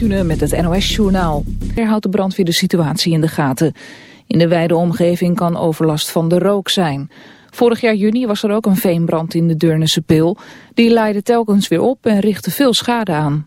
Met het NOS-journaal. Er houdt de brandweer de situatie in de gaten. In de wijde omgeving kan overlast van de rook zijn. Vorig jaar juni was er ook een veenbrand in de Deurnense Pil. Die leidde telkens weer op en richtte veel schade aan.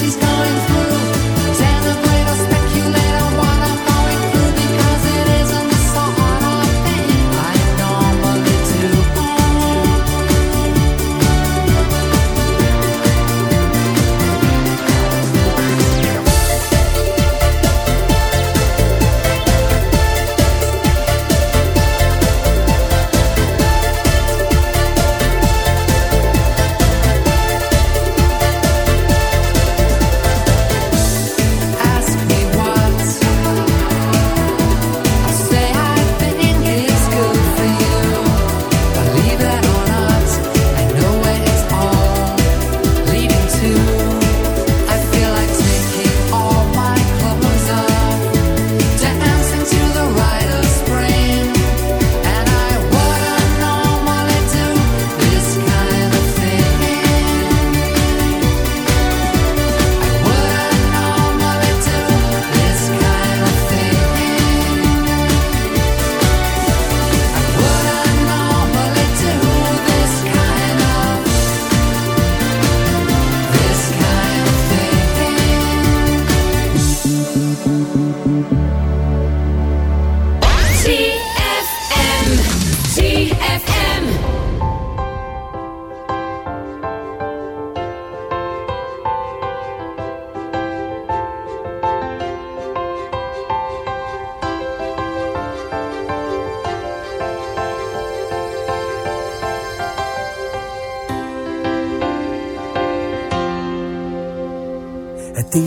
She's gone.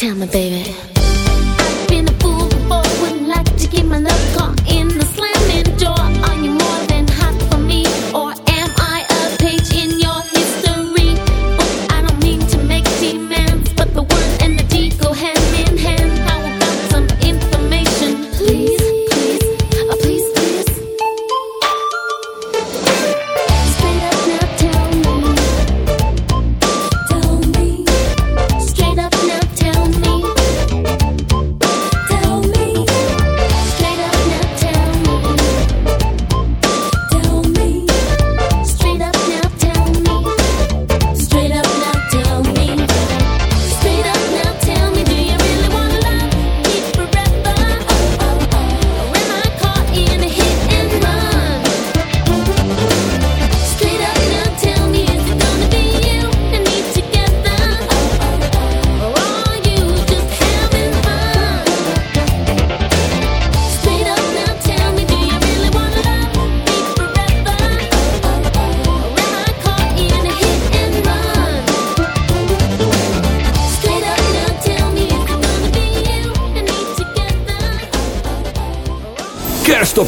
Tell me, baby.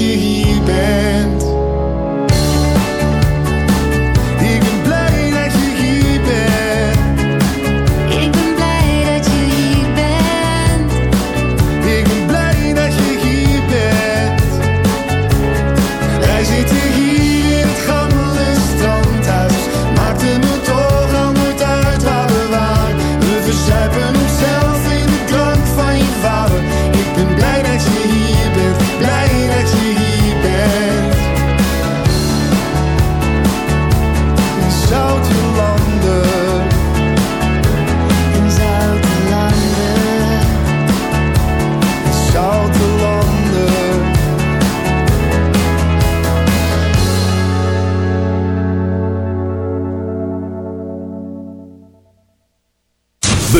te riben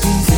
squeezing.